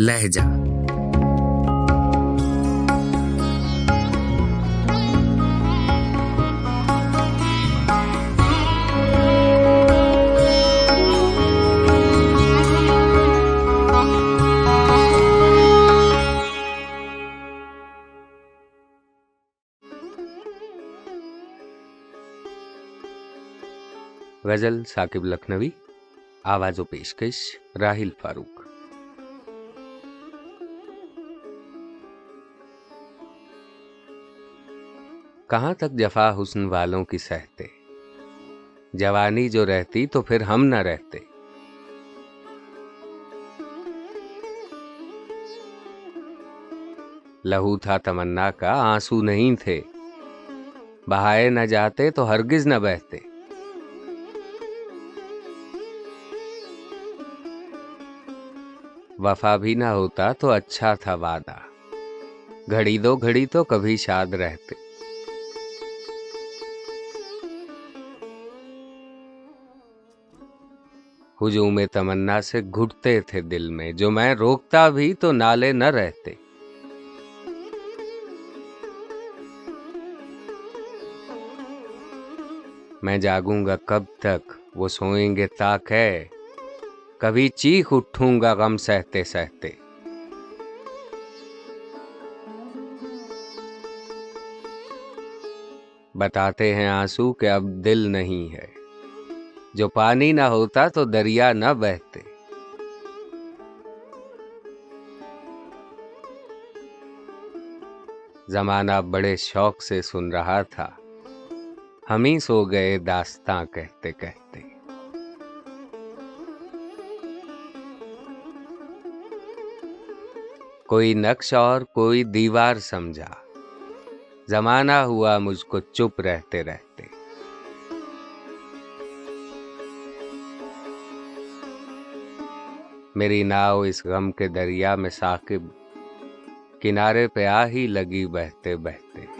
لہجہ۔ غزل ثاقب لکھنوی آواز و پیشکش راہل فاروق۔ کہاں تک جفا حسن والوں کی سہتے؟ جوانی جو رہتی تو پھر ہم نہ رہتے۔ لہو تھا تمنا کا، آنسو نہیں تھے۔ بہائے نہ جاتے تو ہرگز نہ بہتے۔ وفا بھی نہ ہوتا تو اچھا تھا وعدہ۔ گھڑی دو گھڑی تو کبھی شاد رہتے۔ ہجوم تمنا سے گھٹتے تھے دل میں، جو میں روکتا بھی تو نالے نہ رہتے۔ میں جاگوں گا کب تک؟ وہ سوئیں گے تاک ہے۔ کبھی چیخ اٹھوں گا غم سہتے سہتے۔ بتاتے ہیں آنسو کہ اب دل نہیں ہے۔ جو پانی نہ ہوتا تو دریا نہ بہتے۔ زمانہ بڑے شوق سے سن رہا تھا۔ ہم ہی سو گئے داستاں کہتے کہتے۔ کوئی نقش اور کوئی دیوار سمجھا۔ زمانہ ہوا مجھ کو چپ رہتے رہتے۔ میری ناؤ اس غم کے دریا میں ثاقب، کنارے پہ آ ہی لگی بہتے بہتے۔